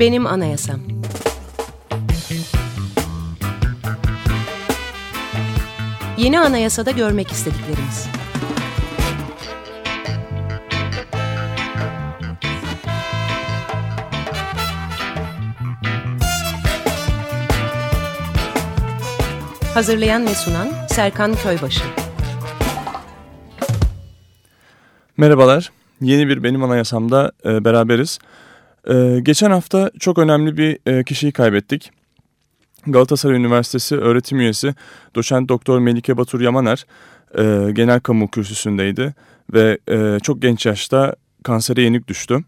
Benim Anayasam Yeni anayasada görmek istediklerimiz. Hazırlayan ve sunan Serkan Köybaşı. Merhabalar. Yeni bir Benim Anayasam'da e, beraberiz. E, geçen hafta çok önemli bir e, kişiyi kaybettik. Galatasaray Üniversitesi öğretim üyesi doçent doktor Melike Batur Yamaner e, genel kamu kürsüsündeydi ve e, çok genç yaşta kansere yenik düştü.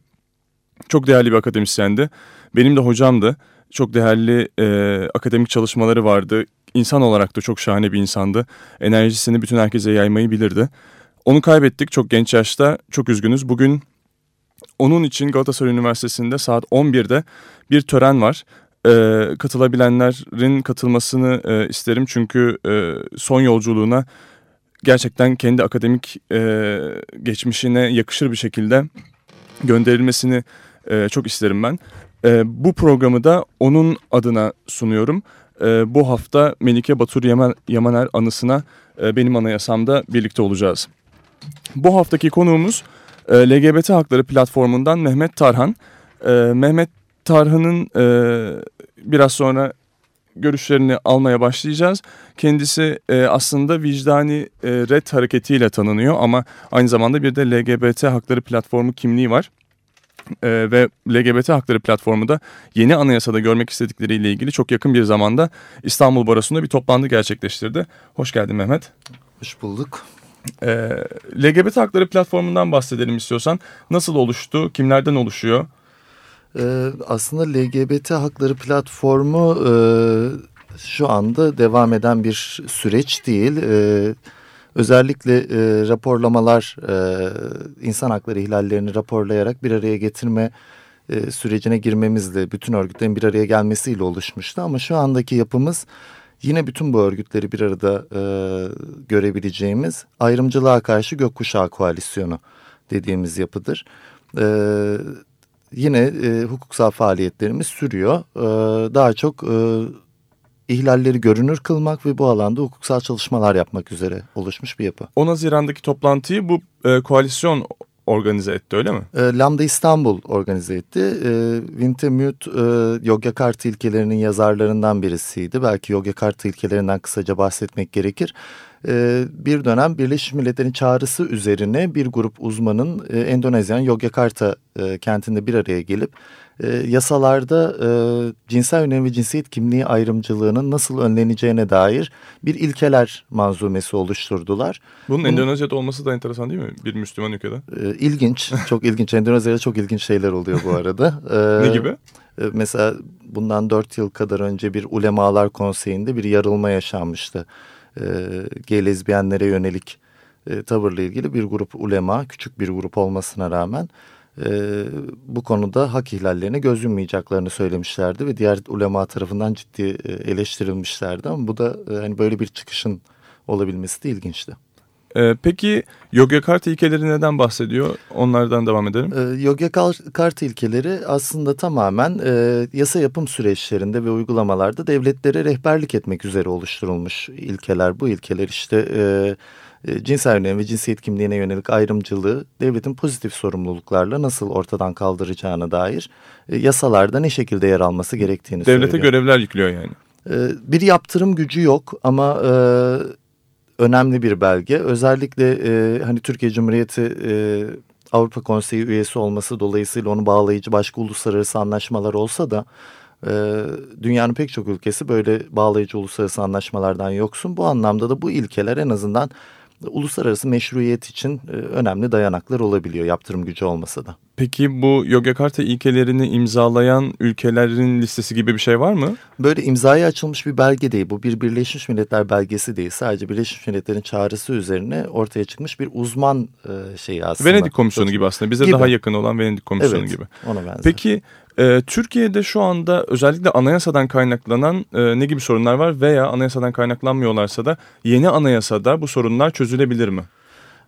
Çok değerli bir akademisyendi. Benim de hocamdı. Çok değerli e, akademik çalışmaları vardı. İnsan olarak da çok şahane bir insandı. Enerjisini bütün herkese yaymayı bilirdi. Onu kaybettik çok genç yaşta. Çok üzgünüz. Bugün onun için Galatasaray Üniversitesi'nde saat 11'de bir tören var e, katılabilenlerin katılmasını e, isterim. Çünkü e, son yolculuğuna gerçekten kendi akademik e, geçmişine yakışır bir şekilde gönderilmesini e, çok isterim ben. E, bu programı da onun adına sunuyorum. E, bu hafta Melike Batur Yaman, Yamaner anısına e, benim anayasamda birlikte olacağız. Bu haftaki konuğumuz e, LGBT Hakları platformundan Mehmet Tarhan. E, Mehmet Tarhan'ın e, biraz sonra görüşlerini almaya başlayacağız. Kendisi e, aslında vicdani e, red hareketiyle tanınıyor ama aynı zamanda bir de LGBT hakları platformu kimliği var. E, ve LGBT hakları platformu da yeni anayasada görmek istedikleriyle ilgili çok yakın bir zamanda İstanbul Barosu'nda bir toplantı gerçekleştirdi. Hoş geldin Mehmet. Hoş bulduk. E, LGBT hakları platformundan bahsedelim istiyorsan. Nasıl oluştu, kimlerden oluşuyor? Ee, aslında LGBT hakları platformu e, şu anda devam eden bir süreç değil. E, özellikle e, raporlamalar, e, insan hakları ihlallerini raporlayarak bir araya getirme e, sürecine girmemizle, bütün örgütlerin bir araya gelmesiyle oluşmuştu. Ama şu andaki yapımız yine bütün bu örgütleri bir arada e, görebileceğimiz ayrımcılığa karşı gökkuşağı koalisyonu dediğimiz yapıdır. Evet yine e, hukuksal faaliyetlerimiz sürüyor. E, daha çok e, ihlalleri görünür kılmak ve bu alanda hukuksal çalışmalar yapmak üzere oluşmuş bir yapı. 10 Haziran'daki toplantıyı bu e, koalisyon organize etti öyle mi? E, Lambda İstanbul organize etti. E, Wintemute e, Yogyakarta ilkelerinin yazarlarından birisiydi. Belki Yogyakarta ilkelerinden kısaca bahsetmek gerekir. E, bir dönem Birleşmiş Milletler'in çağrısı üzerine bir grup uzmanın e, Endonezyan Yogyakarta e, kentinde bir araya gelip e, yasalarda e, cinsel yönelim ve cinsiyet kimliği ayrımcılığının nasıl önleneceğine dair bir ilkeler manzumesi oluşturdular. Bunun Endonezya'da olması da enteresan değil mi? Bir Müslüman ülkede. E, ilginç, çok ilginç. Endonezya'da çok ilginç şeyler oluyor bu arada. E, ne gibi? E, mesela bundan dört yıl kadar önce bir ulemalar konseyinde bir yarılma yaşanmıştı. E, gay lezbiyenlere yönelik e, tavırla ilgili bir grup ulema, küçük bir grup olmasına rağmen e, bu konuda hak ihlallerine göz yummayacaklarını söylemişlerdi ve diğer ulema tarafından ciddi e, eleştirilmişlerdi ama bu da e, hani böyle bir çıkışın olabilmesi de ilginçti. Ee, peki Yogyakarta ilkeleri neden bahsediyor? Onlardan devam edelim. Ee, Yogyakarta ilkeleri aslında tamamen e, yasa yapım süreçlerinde ve uygulamalarda devletlere rehberlik etmek üzere oluşturulmuş ilkeler. Bu ilkeler işte... E, e, cinsel yönelim ve cinsiyet kimliğine yönelik ayrımcılığı devletin pozitif sorumluluklarla nasıl ortadan kaldıracağına dair e, yasalarda ne şekilde yer alması gerektiğini Devlete söylüyor. Devlete görevler yüklüyor yani. E, bir yaptırım gücü yok ama önemli bir belge. Özellikle e, hani Türkiye Cumhuriyeti e, Avrupa Konseyi üyesi olması dolayısıyla onu bağlayıcı başka uluslararası anlaşmalar olsa da e, dünyanın pek çok ülkesi böyle bağlayıcı uluslararası anlaşmalardan yoksun. Bu anlamda da bu ilkeler en azından uluslararası meşruiyet için e, önemli dayanaklar olabiliyor yaptırım gücü olmasa da. Peki bu Yogyakarta ilkelerini imzalayan ülkelerin listesi gibi bir şey var mı? Böyle imzaya açılmış bir belge değil. Bu bir Birleşmiş Milletler belgesi değil. Sadece Birleşmiş Milletler'in çağrısı üzerine ortaya çıkmış bir uzman e, şeyi aslında. Venedik Komisyonu gibi aslında. Bize gibi. daha yakın olan Venedik Komisyonu evet, gibi. ona benzer. Peki e, Türkiye'de şu anda özellikle anayasadan kaynaklanan e, ne gibi sorunlar var veya anayasadan kaynaklanmıyorlarsa da yeni anayasada bu sorunlar çözülebilir mi?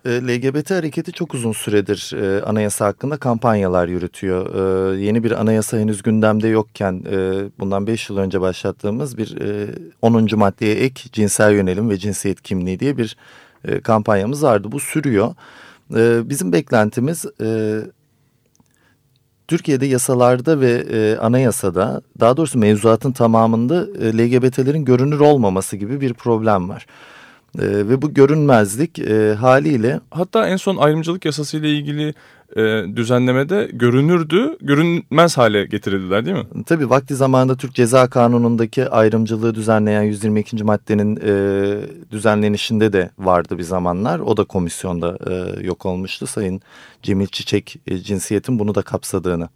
E, LGBT hareketi çok uzun süredir e, anayasa hakkında kampanyalar yürütüyor. E, yeni bir anayasa henüz gündemde yokken e, bundan 5 yıl önce başlattığımız bir e, 10. maddeye ek cinsel yönelim ve cinsiyet kimliği diye bir e, kampanyamız vardı. Bu sürüyor. E, bizim beklentimiz e, Türkiye'de yasalarda ve e, anayasada daha doğrusu mevzuatın tamamında e, LGBT'lerin görünür olmaması gibi bir problem var. E, ve bu görünmezlik e, haliyle... Hatta en son ayrımcılık yasası ile ilgili e, düzenlemede görünürdü, görünmez hale getirildiler değil mi? Tabii vakti zamanında Türk Ceza Kanunu'ndaki ayrımcılığı düzenleyen 122. maddenin e, düzenlenişinde de vardı bir zamanlar. O da komisyonda e, yok olmuştu. Sayın Cemil Çiçek e, cinsiyetin bunu da kapsadığını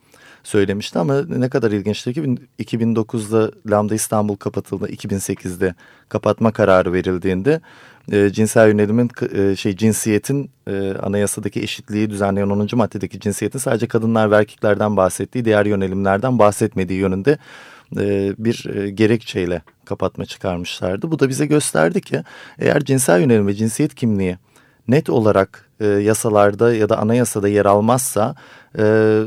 söylemişti ama ne kadar ilginçti ki 2009'da Lambda İstanbul kapatıldı 2008'de kapatma kararı verildiğinde e, cinsel yönelimin e, şey cinsiyetin e, anayasadaki eşitliği düzenleyen 10. maddedeki cinsiyetin sadece kadınlar ve erkeklerden bahsettiği diğer yönelimlerden bahsetmediği yönünde e, bir e, gerekçeyle kapatma çıkarmışlardı. Bu da bize gösterdi ki eğer cinsel yönelim ve cinsiyet kimliği net olarak e, yasalarda ya da anayasada yer almazsa e,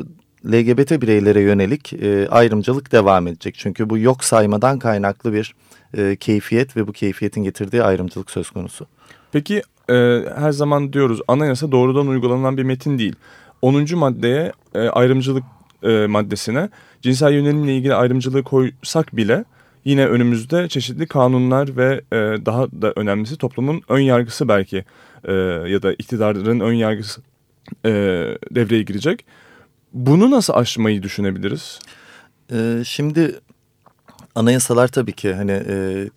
LGBT bireylere yönelik e, ayrımcılık devam edecek. Çünkü bu yok saymadan kaynaklı bir e, keyfiyet ve bu keyfiyetin getirdiği ayrımcılık söz konusu. Peki e, her zaman diyoruz anayasa doğrudan uygulanan bir metin değil. 10. maddeye e, ayrımcılık e, maddesine cinsel yönelimle ilgili ayrımcılığı koysak bile yine önümüzde çeşitli kanunlar ve e, daha da önemlisi toplumun ön yargısı belki e, ya da iktidarların ön yargısı e, devreye girecek. Bunu nasıl aşmayı düşünebiliriz? Ee, şimdi anayasalar tabii ki hani e,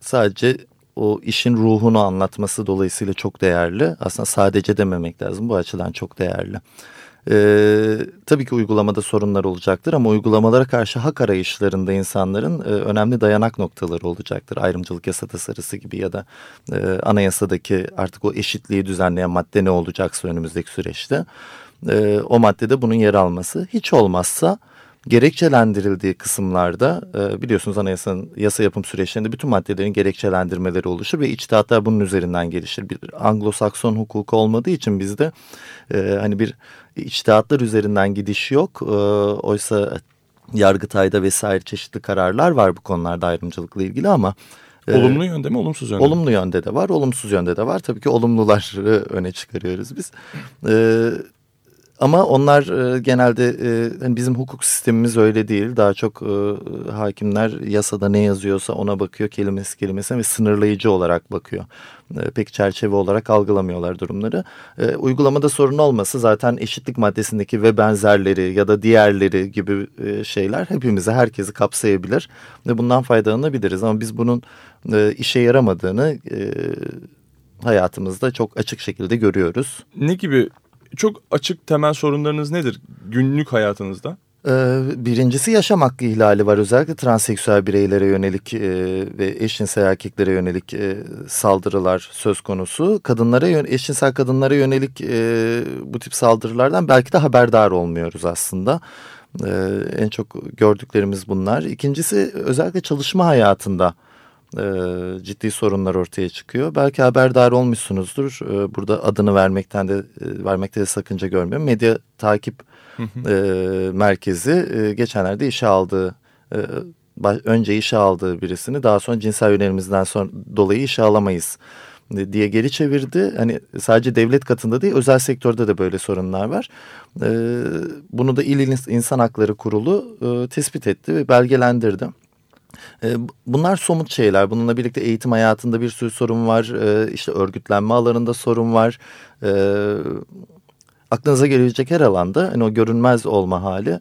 sadece o işin ruhunu anlatması dolayısıyla çok değerli. Aslında sadece dememek lazım bu açıdan çok değerli. Ee, tabii ki uygulamada sorunlar olacaktır ama uygulamalara karşı hak arayışlarında insanların e, önemli dayanak noktaları olacaktır. Ayrımcılık yasa tasarısı gibi ya da e, anayasadaki artık o eşitliği düzenleyen madde ne olacaksa önümüzdeki süreçte e, o maddede bunun yer alması. Hiç olmazsa gerekçelendirildiği kısımlarda e, biliyorsunuz anayasanın yasa yapım süreçlerinde bütün maddelerin gerekçelendirmeleri oluşur ve içtihatlar bunun üzerinden gelişir. Bir Anglo-Sakson hukuku olmadığı için bizde e, hani bir içtihatlar üzerinden gidiş yok. E, oysa Yargıtay'da vesaire çeşitli kararlar var bu konularda ayrımcılıkla ilgili ama e, Olumlu yönde mi olumsuz yönde Olumlu yönde de var olumsuz yönde de var. Tabii ki olumluları öne çıkarıyoruz biz. Ee, ama onlar e, genelde e, hani bizim hukuk sistemimiz öyle değil. Daha çok e, hakimler yasada ne yazıyorsa ona bakıyor kelimesi kelimesine ve sınırlayıcı olarak bakıyor. E, pek çerçeve olarak algılamıyorlar durumları. E, uygulamada sorun olması zaten eşitlik maddesindeki ve benzerleri ya da diğerleri gibi e, şeyler hepimizi herkesi kapsayabilir. Ve bundan faydalanabiliriz ama biz bunun e, işe yaramadığını... E, hayatımızda çok açık şekilde görüyoruz. Ne gibi çok açık temel sorunlarınız nedir günlük hayatınızda? Ee, birincisi yaşam hakkı ihlali var özellikle transseksüel bireylere yönelik e, ve eşcinsel erkeklere yönelik e, saldırılar söz konusu. Kadınlara eşcinsel kadınlara yönelik e, bu tip saldırılardan belki de haberdar olmuyoruz aslında. En çok gördüklerimiz bunlar. İkincisi özellikle çalışma hayatında e, ciddi sorunlar ortaya çıkıyor. Belki haberdar olmuşsunuzdur. E, burada adını vermekten de e, vermekte de sakınca görmüyorum. Medya takip e, merkezi e, geçenlerde işe aldığı e, önce işe aldığı birisini daha sonra cinsel yönelimizden sonra dolayı işe alamayız diye geri çevirdi. Hani sadece devlet katında değil özel sektörde de böyle sorunlar var. Ee, bunu da İl İnsan Hakları Kurulu e, tespit etti ve belgelendirdi. Ee, bunlar somut şeyler. Bununla birlikte eğitim hayatında bir sürü sorun var. Ee, işte örgütlenme alanında sorun var. Ee, aklınıza gelecek her alanda hani o görünmez olma hali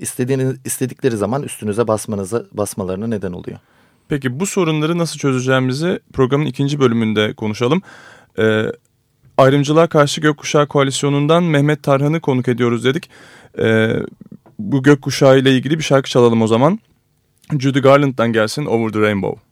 istediğiniz istedikleri zaman üstünüze basmanıza basmalarına neden oluyor. Peki bu sorunları nasıl çözeceğimizi programın ikinci bölümünde konuşalım. Ee, ayrımcılığa karşı Gökkuşağı Koalisyonu'ndan Mehmet Tarhan'ı konuk ediyoruz dedik. Ee, bu gökkuşağı ile ilgili bir şarkı çalalım o zaman. Judy Garland'dan gelsin Over the Rainbow.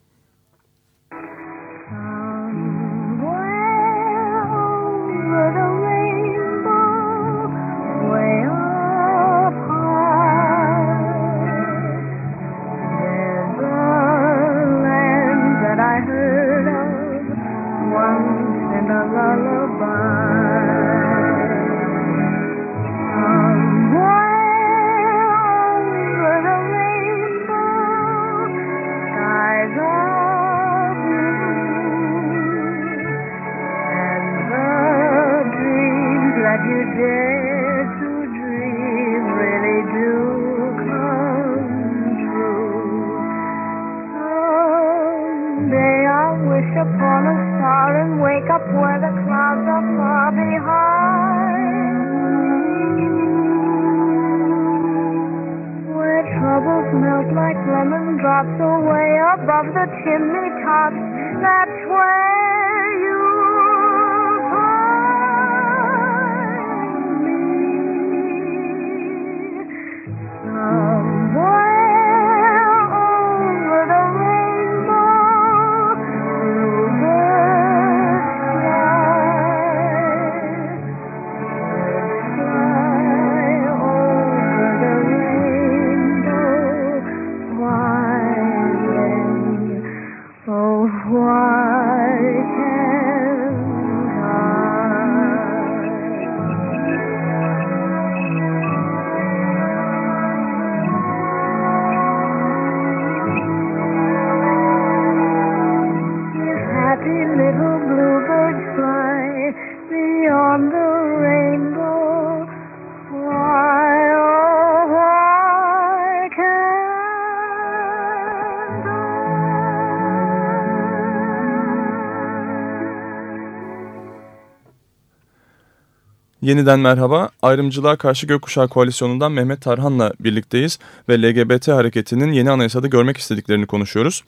Yeniden merhaba. Ayrımcılığa Karşı Gökkuşağı Koalisyonu'ndan Mehmet Tarhan'la birlikteyiz ve LGBT hareketinin yeni anayasada görmek istediklerini konuşuyoruz.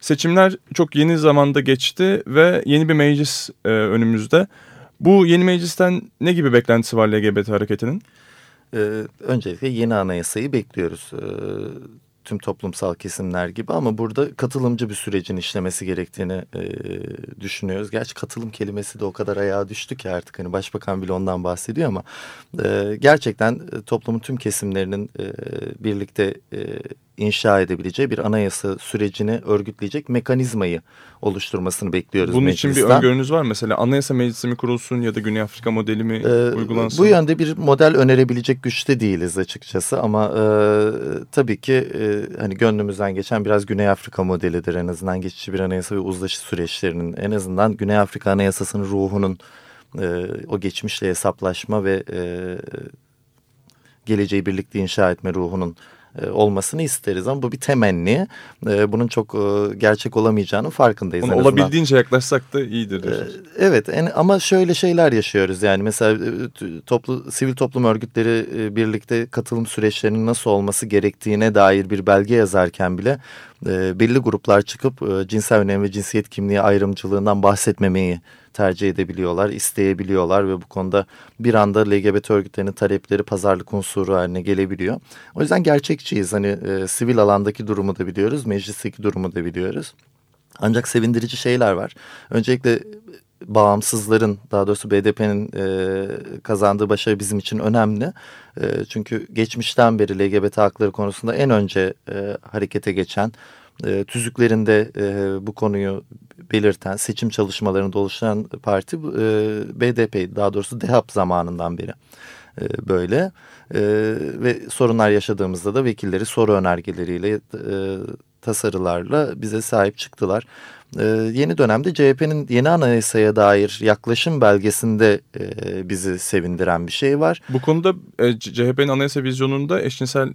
Seçimler çok yeni zamanda geçti ve yeni bir meclis e, önümüzde. Bu yeni meclisten ne gibi beklentisi var LGBT hareketinin? Ee, öncelikle yeni anayasayı bekliyoruz. Ee, tüm toplumsal kesimler gibi ama burada katılımcı bir sürecin işlemesi gerektiğini e, düşünüyoruz. Gerçi katılım kelimesi de o kadar ayağa düştü ki artık hani başbakan bile ondan bahsediyor ama e, gerçekten e, toplumun tüm kesimlerinin e, birlikte e, inşa edebileceği bir anayasa sürecini örgütleyecek mekanizmayı oluşturmasını bekliyoruz Bunun için bir meclisten. öngörünüz var mı? Mesela anayasa meclisi mi kurulsun ya da Güney Afrika modeli mi Ee, uygulansın? Bu yönde bir model önerebilecek güçte değiliz açıkçası ama e, tabii ki e, hani gönlümüzden geçen biraz Güney Afrika modelidir en azından geçici bir anayasa ve uzlaşı süreçlerinin en azından Güney Afrika Anayasası'nın ruhunun e, o geçmişle hesaplaşma ve e, geleceği birlikte inşa etme ruhunun olmasını isteriz ama bu bir temenni. E, bunun çok e, gerçek olamayacağının farkındayız. Ona olabildiğince yaklaşsak da iyidir. Diyorsunuz. Evet ama şöyle şeyler yaşıyoruz yani mesela e, toplu sivil toplum örgütleri e, birlikte katılım süreçlerinin nasıl olması gerektiğine dair bir belge yazarken bile e, belli gruplar çıkıp e, cinsel önem ve cinsiyet kimliği ayrımcılığından bahsetmemeyi tercih edebiliyorlar, isteyebiliyorlar ve bu konuda bir anda LGBT örgütlerinin talepleri pazarlık unsuru haline gelebiliyor. O yüzden gerçekçiyiz. Hani e, sivil alandaki durumu da biliyoruz, meclisteki durumu da biliyoruz. Ancak sevindirici şeyler var. Öncelikle bağımsızların daha doğrusu BDP'nin e, kazandığı başarı bizim için önemli. E, çünkü geçmişten beri LGBT hakları konusunda en önce e, harekete geçen, e, tüzüklerinde e, bu konuyu belirten, seçim çalışmalarında oluşan parti e, BDP daha doğrusu DEHAP zamanından beri e, böyle. E, ve sorunlar yaşadığımızda da vekilleri soru önergeleriyle e, tasarılarla bize sahip çıktılar. Ee, yeni dönemde CHP'nin yeni anayasaya dair yaklaşım belgesinde e, bizi sevindiren bir şey var. Bu konuda e, CHP'nin anayasa vizyonunda eşcinsel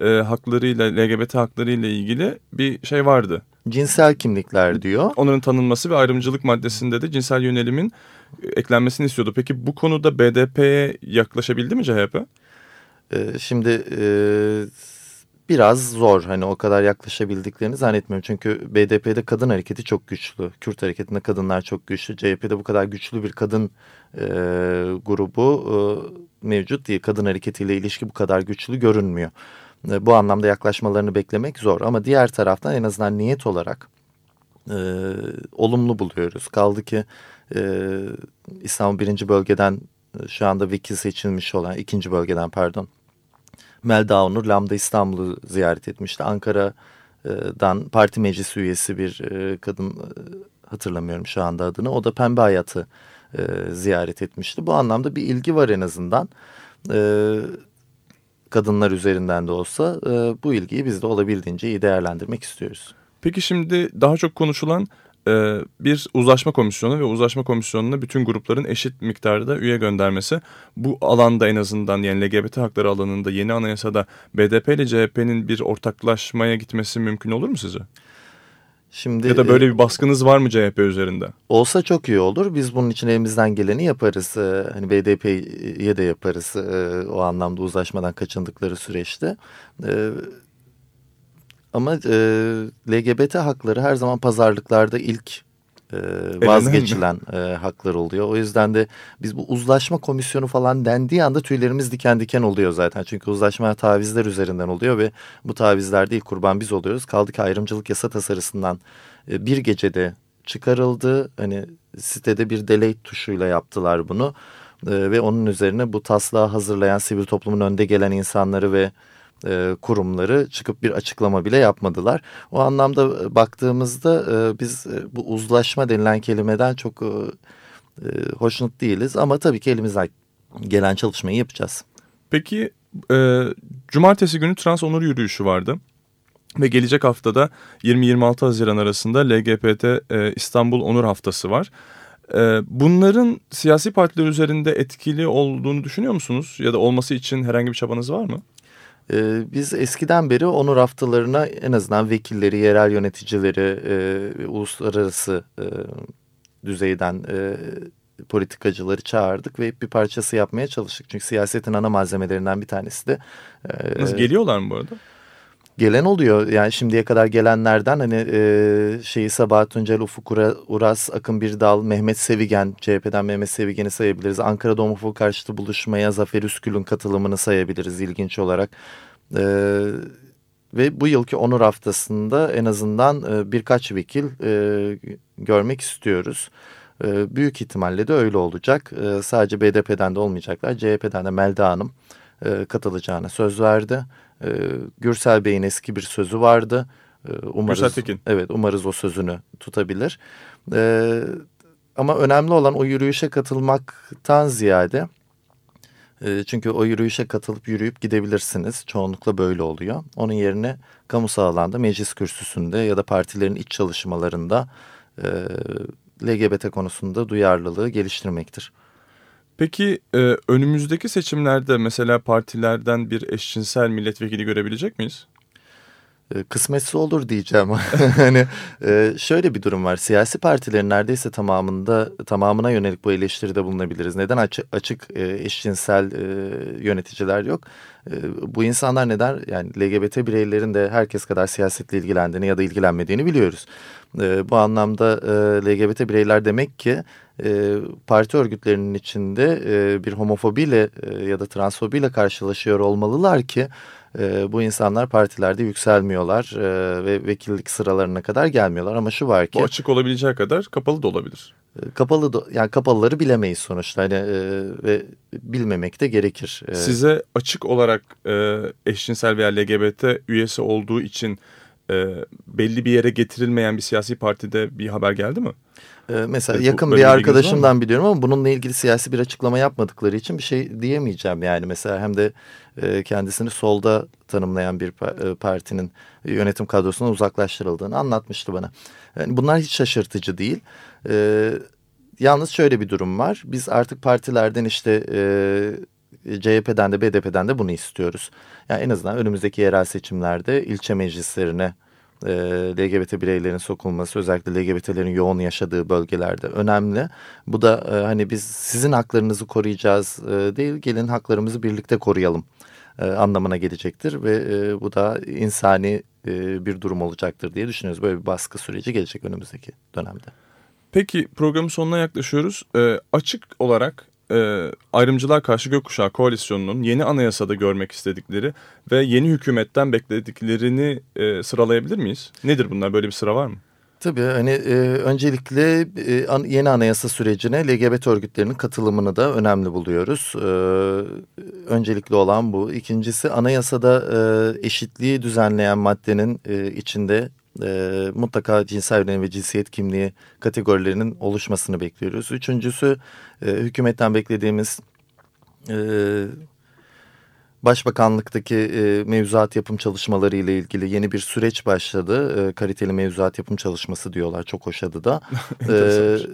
e, haklarıyla, LGBT haklarıyla ilgili bir şey vardı. Cinsel kimlikler diyor. Onların tanınması ve ayrımcılık maddesinde de cinsel yönelimin e, eklenmesini istiyordu. Peki bu konuda BDP'ye yaklaşabildi mi CHP? Ee, şimdi e, biraz zor hani o kadar yaklaşabildiklerini zannetmiyorum. Çünkü BDP'de kadın hareketi çok güçlü. Kürt hareketinde kadınlar çok güçlü. CHP'de bu kadar güçlü bir kadın e, grubu e, mevcut değil. Kadın hareketiyle ilişki bu kadar güçlü görünmüyor. E, bu anlamda yaklaşmalarını beklemek zor. Ama diğer taraftan en azından niyet olarak e, olumlu buluyoruz. Kaldı ki e, İstanbul birinci bölgeden e, şu anda vekil seçilmiş olan ikinci bölgeden pardon Melda Onur Lambda İstanbul'u ziyaret etmişti. Ankara'dan parti meclisi üyesi bir e, kadın e, hatırlamıyorum şu anda adını. O da Pembe Hayat'ı e, ziyaret etmişti. Bu anlamda bir ilgi var en azından. Kadınlar üzerinden de olsa bu ilgiyi biz de olabildiğince iyi değerlendirmek istiyoruz. Peki şimdi daha çok konuşulan e, bir uzlaşma komisyonu ve uzlaşma komisyonuna bütün grupların eşit miktarda üye göndermesi. Bu alanda en azından yani LGBT hakları alanında yeni anayasada BDP ile CHP'nin bir ortaklaşmaya gitmesi mümkün olur mu size? Şimdi Ya da böyle e, bir baskınız var mı CHP üzerinde? olsa çok iyi olur. Biz bunun için elimizden geleni yaparız. E, hani BDP'ye de yaparız o anlamda uzlaşmadan kaçındıkları süreçte. Ama e, LGBT hakları her zaman pazarlıklarda ilk e, vazgeçilen e, haklar oluyor. O yüzden de biz bu uzlaşma komisyonu falan dendiği anda tüylerimiz diken diken oluyor zaten. Çünkü uzlaşma tavizler üzerinden oluyor ve bu tavizlerde ilk kurban biz oluyoruz. Kaldı ki ayrımcılık yasa tasarısından e, bir gecede çıkarıldı. Hani sitede bir delete tuşuyla yaptılar bunu. E, ve onun üzerine bu taslağı hazırlayan sivil toplumun önde gelen insanları ve e, kurumları çıkıp bir açıklama bile yapmadılar. O anlamda e, baktığımızda e, biz e, bu uzlaşma denilen kelimeden çok e, e, hoşnut değiliz. Ama tabii ki elimizden gelen çalışmayı yapacağız. Peki e, cumartesi günü trans onur yürüyüşü vardı. Ve gelecek haftada 20-26 Haziran arasında LGBT e, İstanbul Onur Haftası var. E, bunların siyasi partiler üzerinde etkili olduğunu düşünüyor musunuz? Ya da olması için herhangi bir çabanız var mı? Ee, biz eskiden beri onur haftalarına en azından vekilleri, yerel yöneticileri, e, uluslararası e, düzeyden e, politikacıları çağırdık ve bir parçası yapmaya çalıştık. Çünkü siyasetin ana malzemelerinden bir tanesi de... E, Nasıl geliyorlar mı bu arada? Gelen oluyor yani şimdiye kadar gelenlerden hani e, şeyi Sabahat Tuncel, Ufuk Uras, Akın Birdal, Mehmet Sevigen, CHP'den Mehmet Sevigen'i sayabiliriz. Ankara'da homofobik karşıtı buluşmaya Zafer Üskül'ün katılımını sayabiliriz ilginç olarak. E, ve bu yılki onur haftasında en azından e, birkaç vekil e, görmek istiyoruz. E, büyük ihtimalle de öyle olacak. E, sadece BDP'den de olmayacaklar. CHP'den de Melda Hanım e, katılacağına söz verdi. E, Gürsel Bey'in eski bir sözü vardı. E, umarız, Gürsel Tekin. Evet umarız o sözünü tutabilir. E, ama önemli olan o yürüyüşe katılmaktan ziyade... E, çünkü o yürüyüşe katılıp yürüyüp gidebilirsiniz. Çoğunlukla böyle oluyor. Onun yerine kamusal alanda meclis kürsüsünde ya da partilerin iç çalışmalarında e, LGBT konusunda duyarlılığı geliştirmektir. Peki e, önümüzdeki seçimlerde mesela partilerden bir eşcinsel milletvekili görebilecek miyiz? E, kısmetse olur diyeceğim. hani e, şöyle bir durum var. Siyasi partilerin neredeyse tamamında tamamına yönelik bu eleştiride bulunabiliriz. Neden açık, açık e, eşcinsel yöneticiler yok? Bu insanlar neden yani LGBT bireylerin de herkes kadar siyasetle ilgilendiğini ya da ilgilenmediğini biliyoruz. Bu anlamda LGBT bireyler demek ki parti örgütlerinin içinde bir homofobiyle ya da transfobiyle karşılaşıyor olmalılar ki e, bu insanlar partilerde yükselmiyorlar e, ve vekillik sıralarına kadar gelmiyorlar. Ama şu var ki... Bu açık olabileceği kadar kapalı da olabilir. E, kapalı da, yani kapalıları bilemeyiz sonuçta hani, e, ve bilmemek de gerekir. E, Size açık olarak e, eşcinsel veya LGBT üyesi olduğu için e, belli bir yere getirilmeyen bir siyasi partide bir haber geldi mi? Ee, mesela evet, yakın bir arkadaşımdan biliyorum ama bununla ilgili siyasi bir açıklama yapmadıkları için bir şey diyemeyeceğim yani. Mesela hem de e, kendisini solda tanımlayan bir e, partinin yönetim kadrosundan uzaklaştırıldığını anlatmıştı bana. Yani bunlar hiç şaşırtıcı değil. E, yalnız şöyle bir durum var. Biz artık partilerden işte... CHP'den de BDP'den de bunu istiyoruz. Yani en azından önümüzdeki yerel seçimlerde ilçe meclislerine e, LGBT bireylerin sokulması özellikle LGBT'lerin yoğun yaşadığı bölgelerde önemli. Bu da e, hani biz sizin haklarınızı koruyacağız e, değil gelin haklarımızı birlikte koruyalım e, anlamına gelecektir ve e, bu da insani e, bir durum olacaktır diye düşünüyoruz. Böyle bir baskı süreci gelecek önümüzdeki dönemde. Peki programın sonuna yaklaşıyoruz. E, açık olarak e, ayrımcılığa karşı gökkuşağı koalisyonunun yeni anayasada görmek istedikleri ve yeni hükümetten beklediklerini e, sıralayabilir miyiz? Nedir bunlar? Böyle bir sıra var mı? Tabii hani e, öncelikle e, an, yeni anayasa sürecine LGBT örgütlerinin katılımını da önemli buluyoruz. E, öncelikli olan bu. İkincisi anayasada e, eşitliği düzenleyen maddenin e, içinde e, mutlaka cinsel yönelim ve cinsiyet kimliği kategorilerinin oluşmasını bekliyoruz. Üçüncüsü e, hükümetten beklediğimiz e, Başbakanlıktaki e, mevzuat yapım çalışmaları ile ilgili yeni bir süreç başladı. E, kaliteli mevzuat yapım çalışması diyorlar. Çok hoş adı da. e,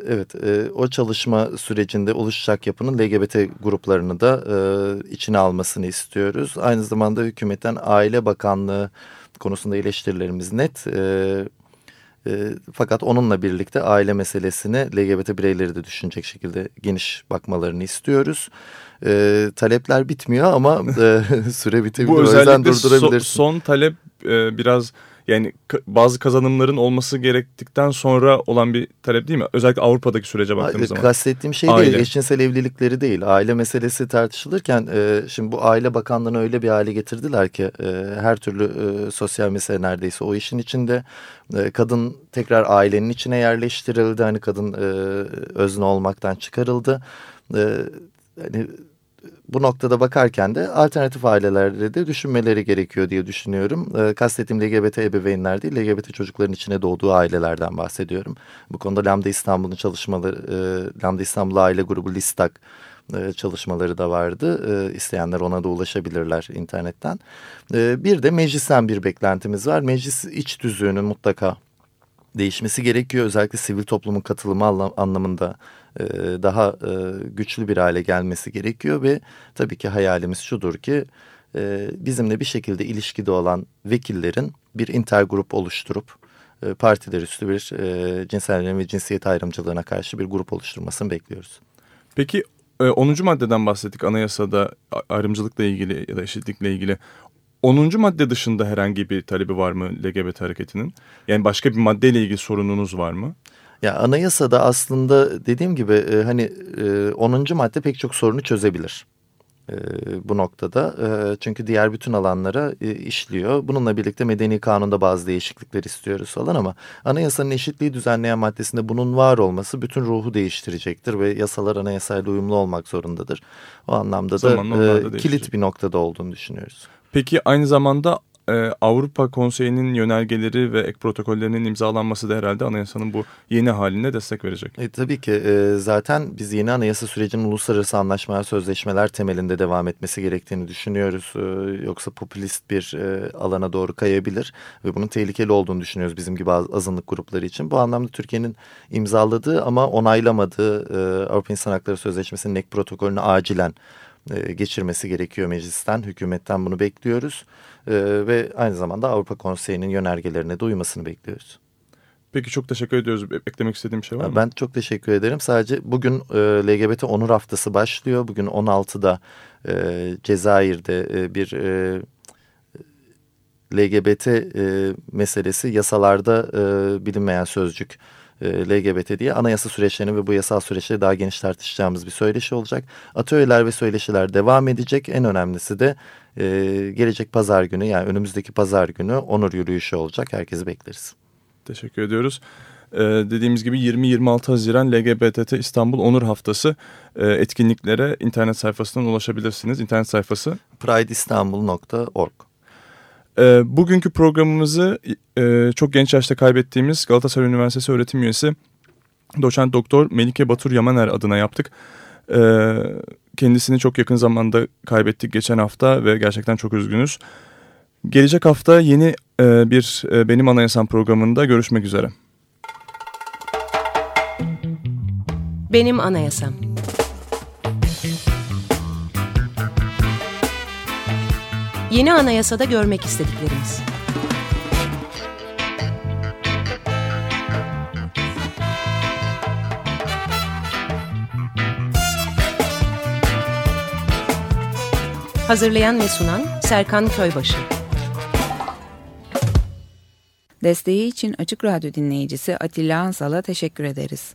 evet, e, o çalışma sürecinde oluşacak yapının LGBT gruplarını da e, içine almasını istiyoruz. Aynı zamanda hükümetten Aile Bakanlığı konusunda eleştirilerimiz net. E, e, fakat onunla birlikte aile meselesine LGBT bireyleri de düşünecek şekilde geniş bakmalarını istiyoruz. E, talepler bitmiyor ama e, süre bitebilir. Bu o yüzden özellikle so- durdurabilirsin. son talep e, biraz yani bazı kazanımların olması gerektikten sonra olan bir talep değil mi? Özellikle Avrupa'daki sürece baktığımız zaman. Kastettiğim şey Aile. değil, eşcinsel evlilikleri değil. Aile meselesi tartışılırken e, şimdi bu aile bakanlığını öyle bir hale getirdiler ki e, her türlü e, sosyal mesele neredeyse o işin içinde. E, kadın tekrar ailenin içine yerleştirildi. Hani kadın e, özne olmaktan çıkarıldı. E, hani bu noktada bakarken de alternatif ailelerde de düşünmeleri gerekiyor diye düşünüyorum. E, kastettiğim LGBT ebeveynler değil, LGBT çocukların içine doğduğu ailelerden bahsediyorum. Bu konuda Lambda İstanbul'un çalışmaları, e, Lambda İstanbul Aile Grubu Listak e, çalışmaları da vardı. E, isteyenler ona da ulaşabilirler internetten. E, bir de meclisten bir beklentimiz var. Meclis iç düzüğünün mutlaka değişmesi gerekiyor. Özellikle sivil toplumun katılımı anlam- anlamında e, daha e, güçlü bir hale gelmesi gerekiyor ve tabii ki hayalimiz şudur ki e, bizimle bir şekilde ilişkide olan vekillerin bir intergrup oluşturup partiler üstü bir e, cinselliğin ve cinsiyet ayrımcılığına karşı bir grup oluşturmasını bekliyoruz. Peki e, 10. maddeden bahsettik anayasada ayrımcılıkla ilgili ya da eşitlikle ilgili. 10. madde dışında herhangi bir talebi var mı LGBT hareketinin? Yani başka bir maddeyle ilgili sorununuz var mı? Ya anayasada aslında dediğim gibi e, hani e, 10. madde pek çok sorunu çözebilir. E, bu noktada e, çünkü diğer bütün alanlara e, işliyor. Bununla birlikte medeni kanunda bazı değişiklikler istiyoruz falan ama anayasanın eşitliği düzenleyen maddesinde bunun var olması bütün ruhu değiştirecektir ve yasalar anayasayla uyumlu olmak zorundadır. O anlamda da da e, değişecek. kilit bir noktada olduğunu düşünüyoruz. Peki aynı zamanda e, Avrupa Konseyi'nin yönergeleri ve ek protokollerinin imzalanması da herhalde anayasanın bu yeni haline destek verecek. E, tabii ki e, zaten biz yeni anayasa sürecinin uluslararası anlaşmalar, sözleşmeler temelinde devam etmesi gerektiğini düşünüyoruz. E, yoksa popülist bir e, alana doğru kayabilir ve bunun tehlikeli olduğunu düşünüyoruz bizim gibi az- azınlık grupları için. Bu anlamda Türkiye'nin imzaladığı ama onaylamadığı e, Avrupa İnsan Hakları Sözleşmesi'nin ek protokolünü acilen e, geçirmesi gerekiyor meclisten, hükümetten bunu bekliyoruz. E, ve aynı zamanda Avrupa Konseyi'nin yönergelerine de uymasını bekliyoruz. Peki çok teşekkür ediyoruz. Eklemek istediğim bir şey var mı? Ben çok teşekkür ederim. Sadece bugün e, LGBT Onur Haftası başlıyor. Bugün 16'da e, Cezayir'de e, bir e, LGBT e, meselesi yasalarda e, bilinmeyen sözcük e, LGBT diye anayasa süreçlerini ve bu yasal süreçleri daha geniş tartışacağımız bir söyleşi olacak. Atölyeler ve söyleşiler devam edecek. En önemlisi de e, gelecek pazar günü yani önümüzdeki pazar günü onur yürüyüşü olacak. Herkesi bekleriz. Teşekkür ediyoruz. Ee, dediğimiz gibi 20-26 Haziran LGBTT İstanbul Onur Haftası Ee, etkinliklere internet sayfasından ulaşabilirsiniz. İnternet sayfası. prideistanbul.org Ee, bugünkü programımızı e, çok genç yaşta kaybettiğimiz Galatasaray Üniversitesi öğretim üyesi doçent doktor Melike Batur Yamaner adına yaptık. Ee, kendisini çok yakın zamanda kaybettik geçen hafta ve gerçekten çok üzgünüz. Gelecek hafta yeni e, bir e, Benim Anayasam programında görüşmek üzere. Benim Anayasam. Yeni anayasada görmek istediklerimiz. Hazırlayan ve sunan Serkan Köybaşı. Desteği için Açık Radyo dinleyicisi Atilla Ansal'a teşekkür ederiz.